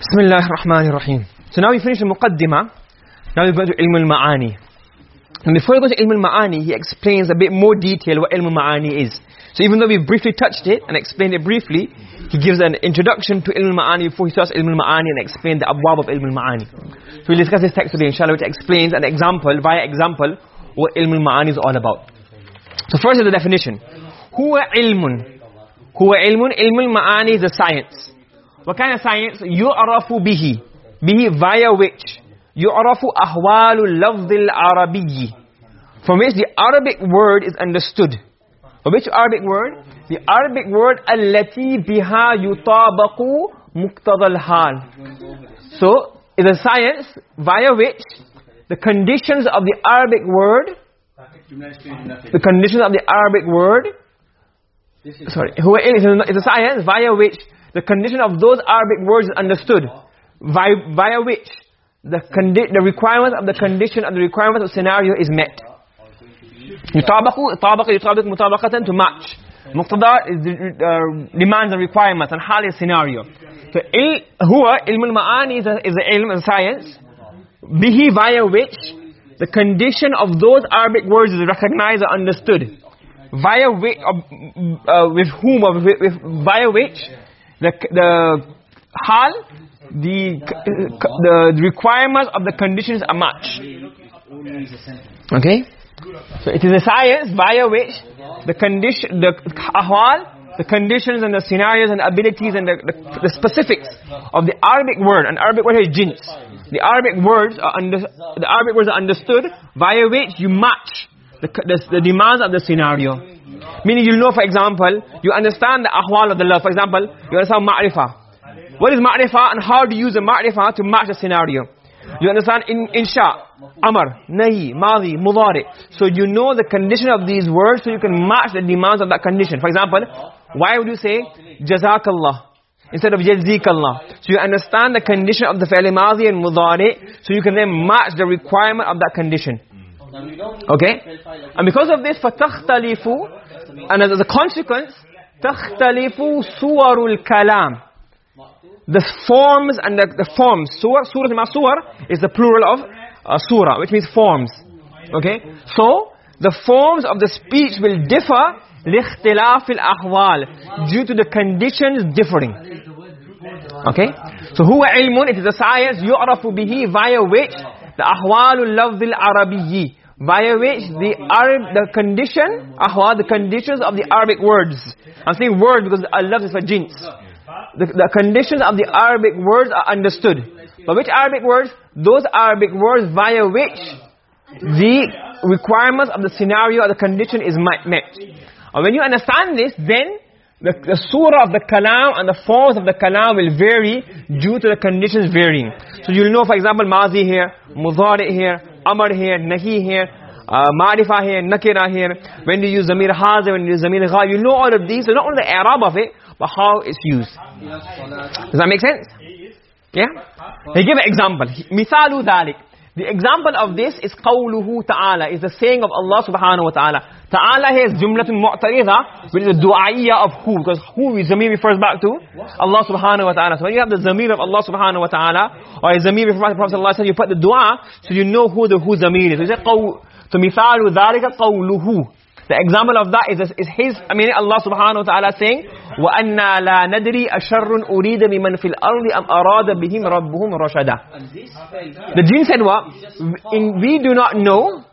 Bismillah ar-Rahman ar-Rahim. So now we finish the muqaddimah. Now we go to ilm al-ma'ani. And before we go to ilm al-ma'ani, he explains a bit more detail what ilm al-ma'ani is. So even though we briefly touched it and explained it briefly, he gives an introduction to ilm al-ma'ani before he starts ilm al-ma'ani and explains the abwab of ilm al-ma'ani. So we'll discuss this text today inshallah which explains an example, via example, what ilm al-ma'ani is all about. So first is the definition. Huwa ilmun. Huwa ilmun. Ilm al-ma'ani is a science. What kind of science? يُعْرَفُ بِهِ bihi via which يُعْرَفُ أَحْوَالُ اللَّفْظِ الْعَرَبِيِّ From which the Arabic word is understood. For which Arabic word? The Arabic word الَّتِي بِهَا يُطَابَقُ مُقْتَضَى الْحَالِ So, it's a science via which the conditions of the Arabic word the conditions of the Arabic word sorry, it's a science via which the condition of those Arabic words is understood via, via which the the requirements of the condition and the requirements of scenario is met يطابق طابق يطابق مطابقة to match مقتضى is the, uh, demands and requirements and hal is scenario so il, huwa ilm al-ma'ani is a, is a ilm and science bihi via which the condition of those Arabic words is recognized or understood via which uh, uh, with whom or with, with, via which the the hal the the requirements of the conditions are matched okay? So it is a science via which the condition the ahwal the conditions and the scenarios and abilities and the, the, the specifics of the arabic word and arabic word is jins the arabic words are under the arabic words are understood via which you match the, the, the demands of the scenario meaning you know for example you understand the ahwal of the love for example you understand ma'rifah what is ma'rifah and how to use the ma'rifah to match the scenario? You understand in insha amr nahi madi mudari. So you know the condition of these words so you can match the demands of that condition. For example why would you say jazakallah instead of jazikallah so you understand the condition of the fi'l madi and mudari so you can then match the requirement of that condition. Okay? and because of this fatakhtalifu and as a consequence تختلف صور الكلام the forms and the, the forms surah surah ma surah is the plural of uh, surah which means forms okay so the forms of the speech will differ لاختلاف الأحوال due to the conditions differing okay so هو علم it is a science يعرف به via which the أحوال اللفظ العربي via which the Arab, the condition, ahwa, the conditions of the Arabic words. I'm saying word because Allah is for jins. The, the conditions of the Arabic words are understood. But which Arabic words? Those Arabic words via which the requirements of the scenario or the condition is met. And when you understand this, then the, the surah of the kalam and the forms of the kalam will vary due to the conditions varying. So you'll know, for example, mazi here, mudhari here, amar here, nahi here, uh, ma'rifah here, nakira here. When you use zamir hazir, when you use zamir gha, you know all of these. So not only the i'rab of it, but how it's used. Does that make sense? Yeah? He give an example. Mithalu dhalik. The example of this is qawluhu ta'ala, is the saying of Allah subhanahu wa ta'ala. Ta'ala here is jumlatun mu'taridha, which is the du'a'iyya of who, because who is zamir refers back to? Allah subhanahu wa ta'ala. So when you have the zamir of Allah subhanahu wa ta'ala, or a zamir refers back to Prophet sallallahu alayhi you put the dua, so you know who the who zamir is. So you say, so mithalu dhalika qawluhu the example of that is is his i mean allah subhanahu wa ta'ala saying wa anna la nadri asharrun urida biman fil ardi am arada bihim rabbuhum rashada. The jinn said what? In we do not know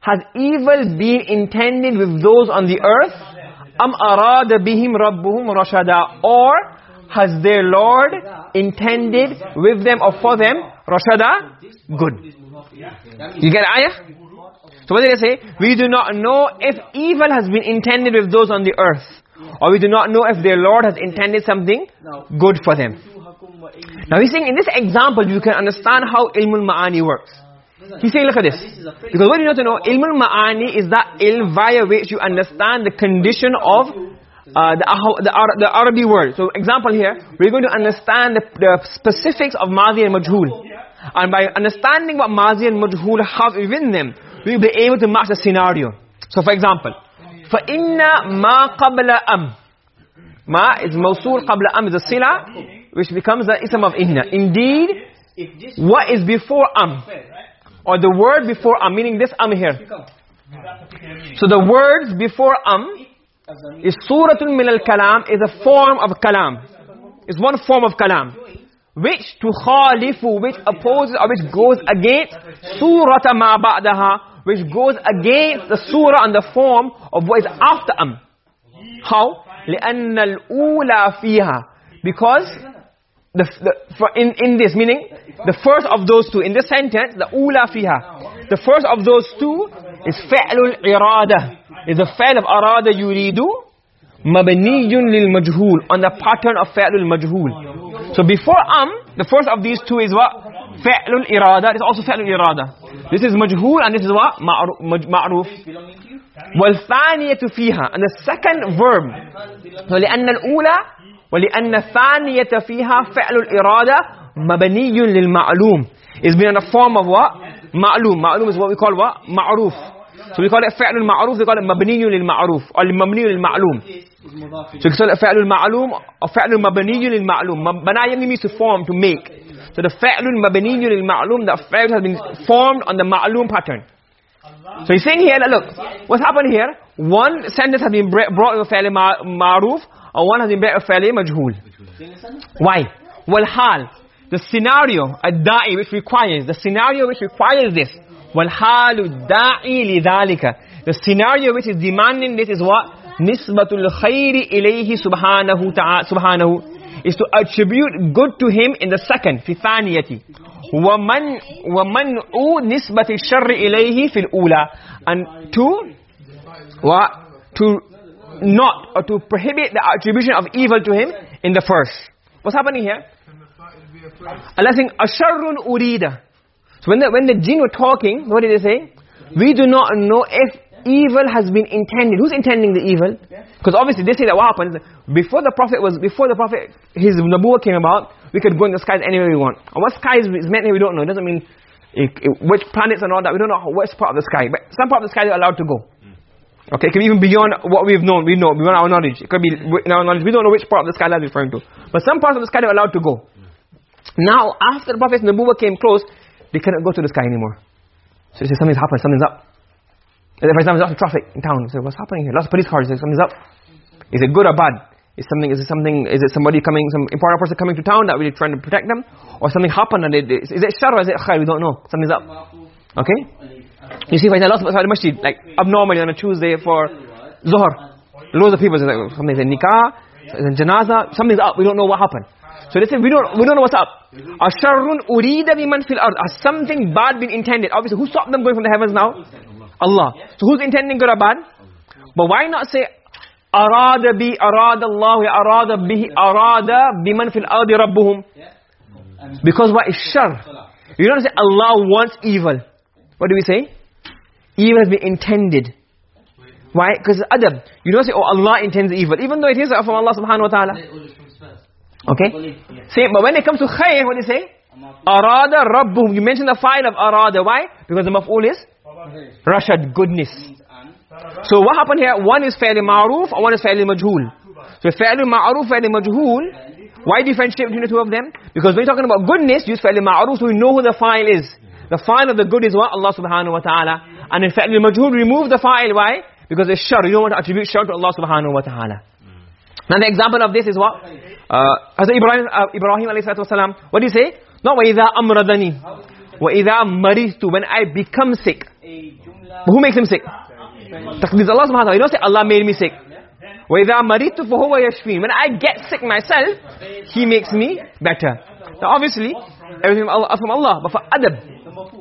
has evil been intended with those on the earth? Am arada bihim rabbuhum rashada? Or has their lord intended with them or for them rashada? Good. You get ayah? So what did they say? We do not know if evil has been intended with those on the earth. Or we do not know if their Lord has intended something good for them. Now he's saying in this example you can understand how ilmul ma'ani works. He's saying look at this. Because what you need to know, ilmul ma'ani is that ilm via which you understand the condition of uh, the, the, the Arabic word. So example here, we're going to understand the, the specifics of Mazi and Majhul. And by understanding what Mazi and Majhul have within them, we'll be able to match the scenario. So for example, فَإِنَّ مَا قَبْلَ أَمْ Ma is mawsul qabla am is a sila which becomes the ism of inna. Indeed, what is before am, or the word before am, meaning this am here. So the words before am is suratun min al-kalam, is a form of kalam. It's one form of kalam. Which to khalifu, which opposes or which goes against surata ma ba'daha, which goes against the surah and the form of what is after am. How? لأن الأولى فيها because the, the for in in this meaning the first of those two in this sentence the ula fiha the first of those two is fi'lul irada is the fi'l of arada yuridu mabniyun lil majhul on the pattern of fi'lul majhul so before am the first of these two is what فعل الإرادة. This is also فعل الإرادة. This is مجهول and this is what? معروف والثانية فيها. And the second verb. لأن الاولى ولأن الثانية فيها فعل الإرادة مبني للمعلوم. It's been in the form of what? معلوم. معلوم is what we call what? معروف. So we call it فعل المعروف we call it مبني للمعروف. or مبني للمعلوم. So we call it فعل المعلوم or فعل مبني للمعلوم. بنا يعني means to form to make. So the fa'lun mabniyun lil ma'lum that fa'l has been formed on the ma'lum pattern. So he's saying here that look, what's happened here? One sentence has been brought with fa'l ma'ruf and one has been brought with fa'l majhul. Why? Wal hal, the scenario ad-da'i which requires the scenario which requires this. Wal halu da'i lidhalika. The scenario which is demanding this is what nisbatul khairi ilayhi subhanahu ta'ala subhanahu is to attribute good to him in the second في ثانية ومن ومنع نسبة الشر إليه في الأولى and to what to not or to prohibit the attribution of evil to him in the first what's happening here Allah saying asharrun urida so when the when the jinn were talking what did they say we do not know if evil has been intended. Who's intending the evil? Because obviously they say that what happens before the prophet was before the prophet his nabuwa came about we could go in the skies anywhere we want. And what skies is meant here we don't know. It doesn't mean it, it, which planets and all that we don't know which part of the sky. But some part of the sky are allowed to go. Hmm. Okay it could be even beyond what we've known we know beyond our knowledge. It could be in our knowledge. We don't know which part of the sky that's referring to. But some parts of the sky are allowed to go. Hmm. Now after the prophet's nabuwa came close they couldn't go to the sky anymore. So they say something's happened something's up for example, there's lots of traffic in town. So what's happening here? Lots of police cars. Something's up. Is it good or bad? Is something? Is it something? Is it somebody coming? Some important person coming to town that we're trying to protect them, or something happened and it, is it shar or is it khair? We don't know. Something's up. Okay. You see, for example, lots of masjid like abnormally on a Tuesday for Zuhr, loads of people. Like, something's in nikah, in janaza. Something's up. We don't know what happened. So they say we don't we don't know what's up. A Asharrun urida biman fil ard. Has something bad been intended? Obviously, who stopped them going from the heavens now? Allah. So who's intending good bad? But why not say arada bi arada Allah arada bihi arada biman fil ardi rabbuhum? Because what is shar? You don't say Allah wants evil. What do we say? Evil has been intended. Why? Because adab. You don't say oh Allah intends evil even though it is from Allah subhanahu wa ta'ala. Okay? Same, but when it comes to khair, what do you say? Arada rabbuhum. You mention the fa'il of arada. Why? Because the maf'ul is rashad goodness. So what happened here? One is fairly ma'ruf and one is fairly majhul. So fairly ma'ruf fairly majhul why differentiate between the two of them? Because when you're talking about goodness use fairly ma'ruf so we know who the fa'il is. The fa'il of the good is what? Allah subhanahu wa ta'ala. And in fairly majhul remove the fa'il why? Because it's shar. You don't want to attribute shar to Allah subhanahu wa ta'ala. Now the example of this is what? Uh, Hazrat Ibrahim, uh, Ibrahim alayhi salatu what do you say? Not wa idha amradani wa idha maristu when I become sick but who makes him sick? Taqdeer Allah subhanahu wa ta'ala. You don't say Allah made me sick. وَإِذَا مَرِيتُ فَهُوَ يَشْفِينَ When I get sick myself, He makes me better. Now obviously, everything from Allah, from Allah but for adab,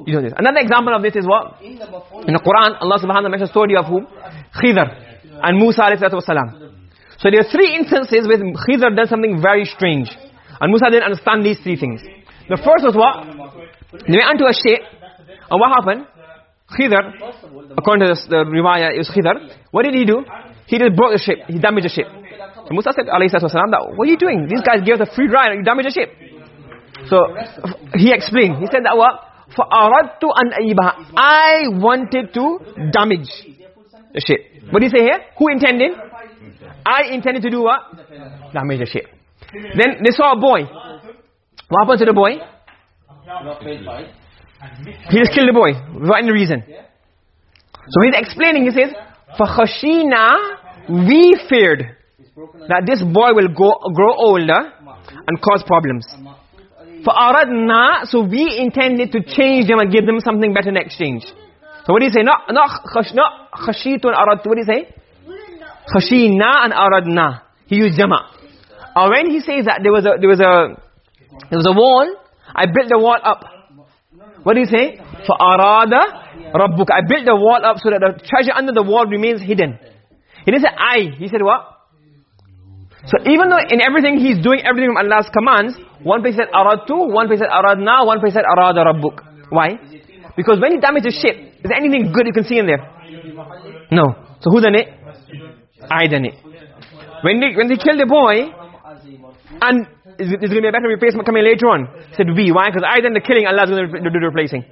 you don't do this. Another example of this is what? In the Quran, Allah subhanahu wa ta'ala mentions the story of whom? Khidr and Musa alayhi salatu wasalam. So there are three instances where Khidr done something very strange. And Musa didn't understand these three things. The first was what? They went onto a ship, and what happened? Khidr, according to the, the riwayah, it was Khidr. What did he do? He just broke the ship. He damaged the ship. So Musa said, alayhi wasalam, that, what are you doing? These guys gave us a free ride and you damaged the ship. So, he explained. He said that what? فَأَرَدْتُ أَنْ أَيِّبَهَا I wanted to damage the ship. What did he say here? Who intended? I intended to do what? Damage the ship. then they saw a boy what happened to the boy he just killed the boy without any reason so he's explaining he says فَخَشِينَا we feared that this boy will go, grow older and cause problems فَأَرَدْنَا so we intended to change them and give them something better in exchange so what do you say not not khash not khashitun aradtu what do you say khashina and aradna he used jama or when he says that there was a there was a there was a wall i built the wall up. What do you say? Fa arada rabbuka. I built the wall up so that the treasure under the wall remains hidden. He didn't say i. He said what? So even though in everything he's doing everything from Allah's commands one place said aradtu one place said aradna one place said arada rabbuk. Why? Because when he damaged the ship is there anything good you can see in there? No. So who done it? I done it. When they when they killed the boy and is, is going to be a better replacement coming later on? Said we. Why? Because i done the killing allah is going to do the replacing.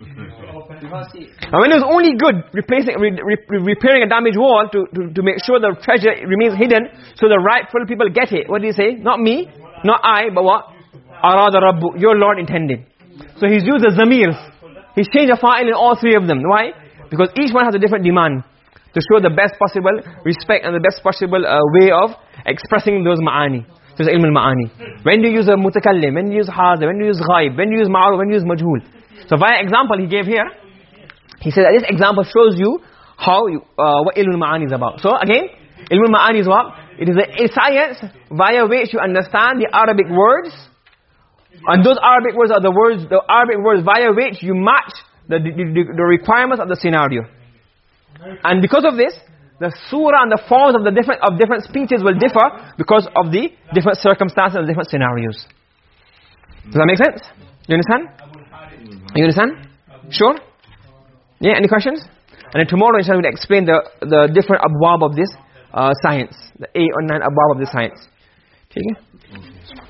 And when it was only good replacing re, re, repairing a damaged wall to, to to make sure the treasure remains hidden so the rightful people get it. What do you say? Not me not i but what? Arada rabbu your lord intended. So he's used the zamirs he's changed the fa'il in all three of them. Why? Because each one has a different demand to show the best possible respect and the best possible uh, way of expressing those ma'ani it's ilm al-ma'ani. When do you use a mutakallim? When do you use hadir when do you use ghaib? When do you use ma'ruf? When do you use majhul? So via example he gave here he said that this example shows you how you, uh, what ilm al-ma'ani is about. So again ilm al-ma'ani is what? It is a science via which you understand the arabic words. And those arabic words are the words the arabic words via which you match the, the, the requirements of the scenario. And because of this the surah and the forms of the different of different speeches will differ because of the different circumstances and different scenarios. Does that make sense? You understand? You understand? Sure? Yeah any questions? And then tomorrow inshallah we'll explain the the different abwab of this uh, science. The eight or nine abwab of this science. Okay